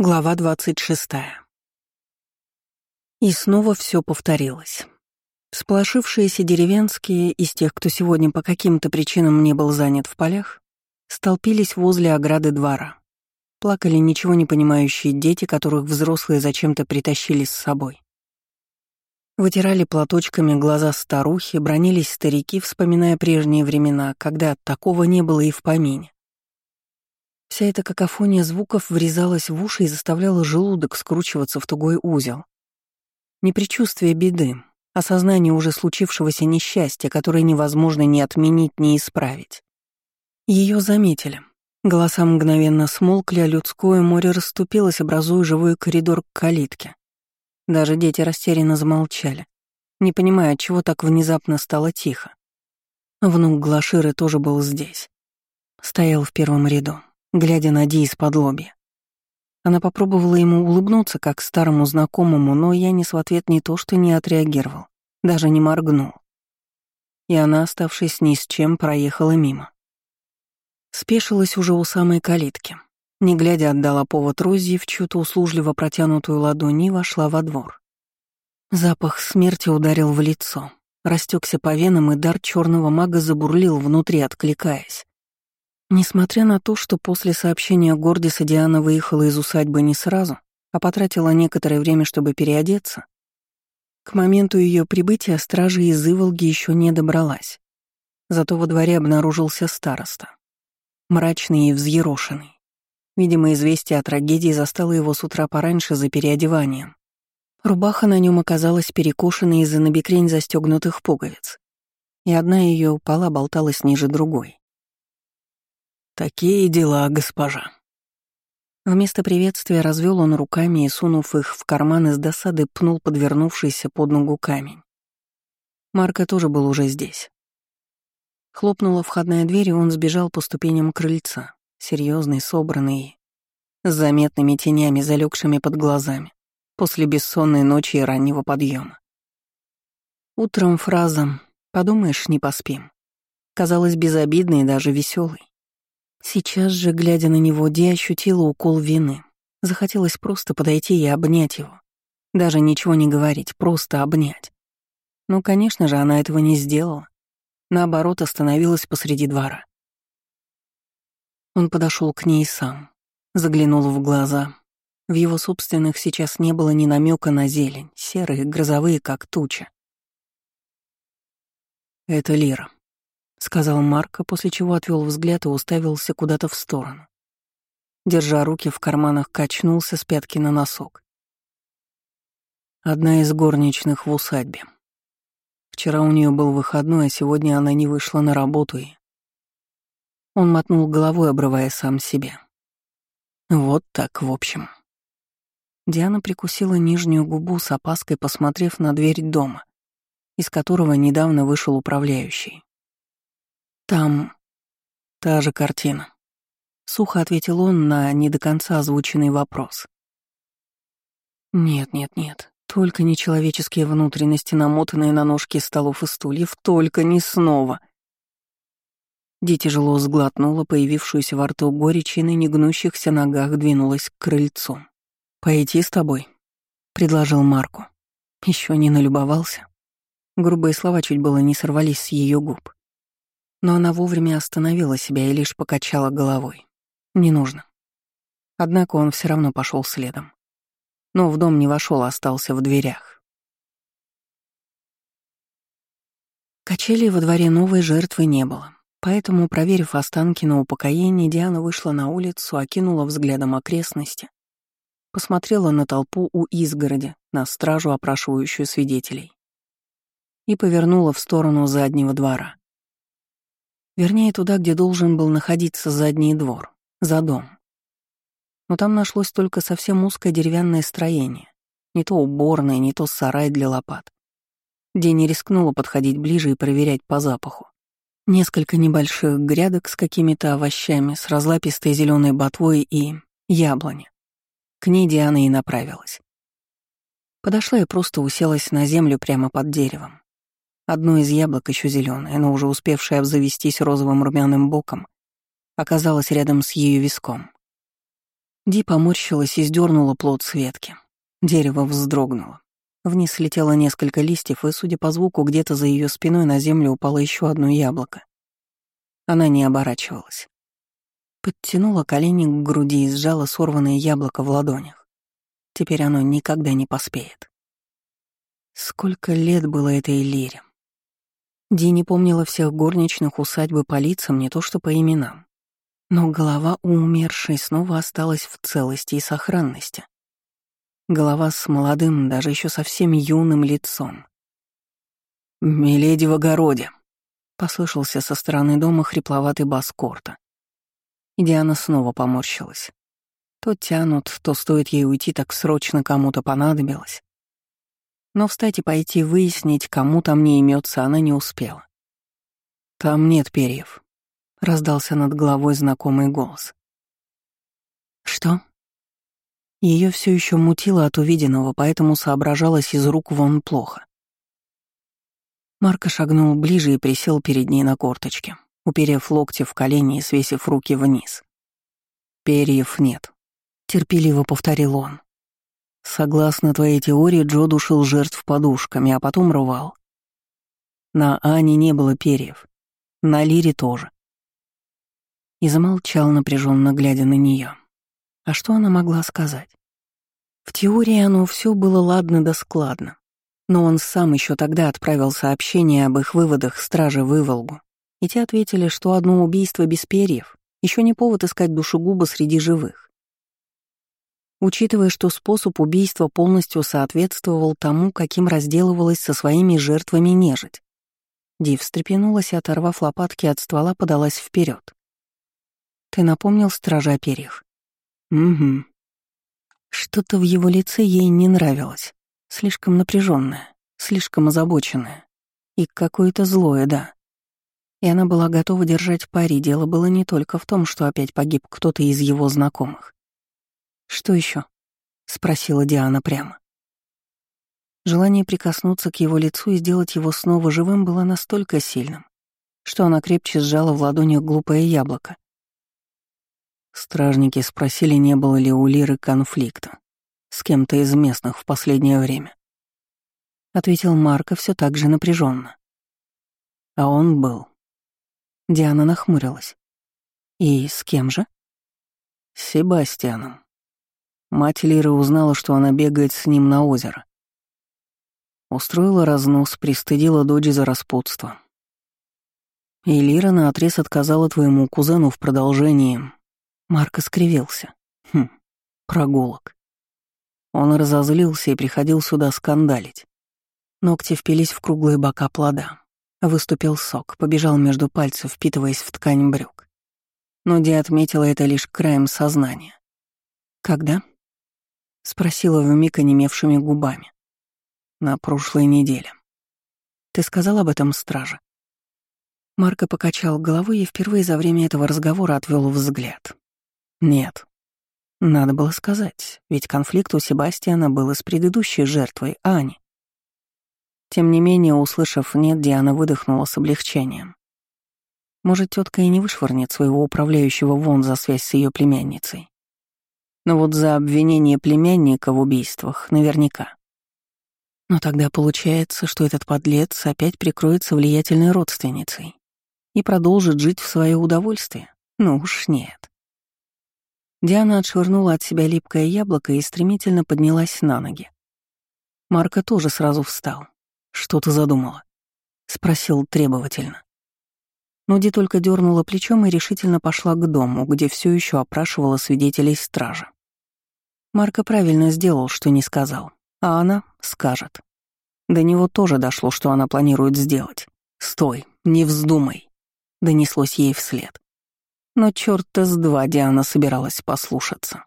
Глава 26. И снова все повторилось. Сплошившиеся деревенские из тех, кто сегодня по каким-то причинам не был занят в полях, столпились возле ограды двора. Плакали ничего не понимающие дети, которых взрослые зачем-то притащили с собой. Вытирали платочками глаза старухи, бронились старики, вспоминая прежние времена, когда такого не было и в помине. Вся эта какофония звуков врезалась в уши и заставляла желудок скручиваться в тугой узел. Не предчувствие беды, а сознание уже случившегося несчастья, которое невозможно ни отменить, ни исправить. Ее заметили. Голоса мгновенно смолкли, а людское море расступилось, образуя живой коридор к калитке. Даже дети растерянно замолчали, не понимая, чего так внезапно стало тихо. Внук Глаширы тоже был здесь. Стоял в первом ряду, глядя на Ди из-под лобья. Она попробовала ему улыбнуться, как старому знакомому, но Янис в ответ не то что не отреагировал, даже не моргнул. И она, оставшись ни с чем, проехала мимо. Спешилась уже у самой калитки. Не глядя, отдала повод Рози в чью-то услужливо протянутую ладонь и вошла во двор. Запах смерти ударил в лицо, растекся по венам, и дар черного мага забурлил внутри, откликаясь. Несмотря на то, что после сообщения Гордиса Диана выехала из усадьбы не сразу, а потратила некоторое время, чтобы переодеться, к моменту ее прибытия стражи из Иволги еще не добралась. Зато во дворе обнаружился староста. Мрачный и взъерошенный. Видимо, известие о трагедии застало его с утра пораньше за переодеванием. Рубаха на нем оказалась перекошенной из-за набекрень застегнутых пуговиц, и одна ее упала болталась ниже другой. «Такие дела, госпожа». Вместо приветствия развел он руками и, сунув их в карман из досады, пнул подвернувшийся под ногу камень. Марка тоже был уже здесь. Хлопнула входная дверь, и он сбежал по ступеням крыльца, серьезный, собранный, с заметными тенями, залегшими под глазами, после бессонной ночи и раннего подъема. Утром фраза «подумаешь, не поспим» казалась безобидной и даже веселой. Сейчас же, глядя на него, Ди ощутила укол вины. Захотелось просто подойти и обнять его. Даже ничего не говорить, просто обнять. Но, конечно же, она этого не сделала. Наоборот, остановилась посреди двора. Он подошел к ней сам, заглянул в глаза. В его собственных сейчас не было ни намека на зелень, серые, грозовые, как туча. «Это Лира», — сказал Марко, после чего отвел взгляд и уставился куда-то в сторону. Держа руки в карманах, качнулся с пятки на носок. Одна из горничных в усадьбе. Вчера у нее был выходной, а сегодня она не вышла на работу и... Он мотнул головой, обрывая сам себя. Вот так, в общем. Диана прикусила нижнюю губу с опаской, посмотрев на дверь дома, из которого недавно вышел управляющий. Там та же картина. Сухо ответил он на не до конца озвученный вопрос. Нет, нет, нет. Только не человеческие внутренности, намотанные на ножки столов и стульев, только не снова. Ди тяжело сглотнула появившуюся во рту горечь и на негнущихся ногах двинулась к крыльцу. «Пойти с тобой», — предложил Марку. Еще не налюбовался. Грубые слова чуть было не сорвались с ее губ. Но она вовремя остановила себя и лишь покачала головой. Не нужно. Однако он все равно пошел следом. Но в дом не вошел, а остался в дверях. Качели во дворе новой жертвы не было. Поэтому, проверив останки на упокоение, Диана вышла на улицу, окинула взглядом окрестности, посмотрела на толпу у изгороди, на стражу, опрашивающую свидетелей, и повернула в сторону заднего двора. Вернее, туда, где должен был находиться задний двор, за дом. Но там нашлось только совсем узкое деревянное строение. Не то уборное, не то сарай для лопат. Ди не рискнула подходить ближе и проверять по запаху. Несколько небольших грядок с какими-то овощами, с разлапистой зеленой ботвой и яблони. К ней Диана и направилась. Подошла и просто уселась на землю прямо под деревом. Одно из яблок, еще зеленое, но уже успевшее обзавестись розовым румяным боком, оказалось рядом с ее виском. Ди поморщилась и сдернула плод с ветки. Дерево вздрогнуло. Вниз летело несколько листьев, и, судя по звуку, где-то за ее спиной на землю упало еще одно яблоко. Она не оборачивалась. Подтянула колени к груди и сжала сорванное яблоко в ладонях. Теперь оно никогда не поспеет. Сколько лет было этой лире? Ди не помнила всех горничных усадьбы по лицам, не то что по именам. Но голова у умершей снова осталась в целости и сохранности. Голова с молодым, даже еще совсем юным лицом. «Миледи в огороде», — послышался со стороны дома хрипловатый бас Корта. И Диана снова поморщилась. То тянут, то стоит ей уйти, так срочно кому-то понадобилось. Но встать и пойти выяснить, кому там не имется, она не успела. «Там нет перьев», — раздался над головой знакомый голос. «Что?» Ее все еще мутило от увиденного, поэтому соображалась из рук вон плохо. Марко шагнул ближе и присел перед ней на корточке, уперев локти в колени и свесив руки вниз. «Перьев нет», — терпеливо повторил он. «Согласно твоей теории, Джо душил жертв подушками, а потом рвал. На Ане не было перьев, на Лире тоже». И замолчал, напряженно глядя на нее. А что она могла сказать? В теории оно все было ладно да складно. Но он сам еще тогда отправил сообщение об их выводах страже в Иволгу. И те ответили, что одно убийство без перьев еще не повод искать душегуба среди живых. Учитывая, что способ убийства полностью соответствовал тому, каким разделывалась со своими жертвами нежить. Ди встрепенулась и, оторвав лопатки от ствола, подалась вперед. «Ты напомнил стража о перьях?» Угу. Что-то в его лице ей не нравилось. Слишком напряженное, слишком озабоченное. И какое-то злое, да. И она была готова держать пари. Дело было не только в том, что опять погиб кто-то из его знакомых. «Что еще? спросила Диана прямо. Желание прикоснуться к его лицу и сделать его снова живым было настолько сильным, что она крепче сжала в ладонях глупое яблоко, Стражники спросили, не было ли у Лиры конфликта с кем-то из местных в последнее время. Ответил Марко все так же напряженно. А он был. Диана нахмурилась. И с кем же? С Себастьяном. Мать Лиры узнала, что она бегает с ним на озеро. Устроила разнос, пристыдила дочь за распутство. И Лира наотрез отказала твоему кузену в продолжении Марко скривился. Хм, прогулок. Он разозлился и приходил сюда скандалить. Ногти впились в круглые бока плода. Выступил сок, побежал между пальцев, впитываясь в ткань брюк. Но Ди отметила это лишь краем сознания. «Когда?» — спросила вмиг онемевшими губами. «На прошлой неделе». «Ты сказал об этом страже?» Марко покачал головой и впервые за время этого разговора отвел взгляд. Нет. Надо было сказать, ведь конфликт у Себастьяна был с предыдущей жертвой, Ани. Тем не менее, услышав «нет», Диана выдохнула с облегчением. Может, тетка и не вышвырнет своего управляющего вон за связь с ее племянницей. Но вот за обвинение племянника в убийствах наверняка. Но тогда получается, что этот подлец опять прикроется влиятельной родственницей и продолжит жить в свое удовольствие. Ну уж нет. Диана отшвырнула от себя липкое яблоко и стремительно поднялась на ноги. Марка тоже сразу встал. «Что ты задумала?» — спросил требовательно. Но Ди только дернула плечом и решительно пошла к дому, где все еще опрашивала свидетелей стража. Марка правильно сделал, что не сказал, а она скажет. До него тоже дошло, что она планирует сделать. «Стой, не вздумай!» — донеслось ей вслед. Но черт-то с два Диана собиралась послушаться.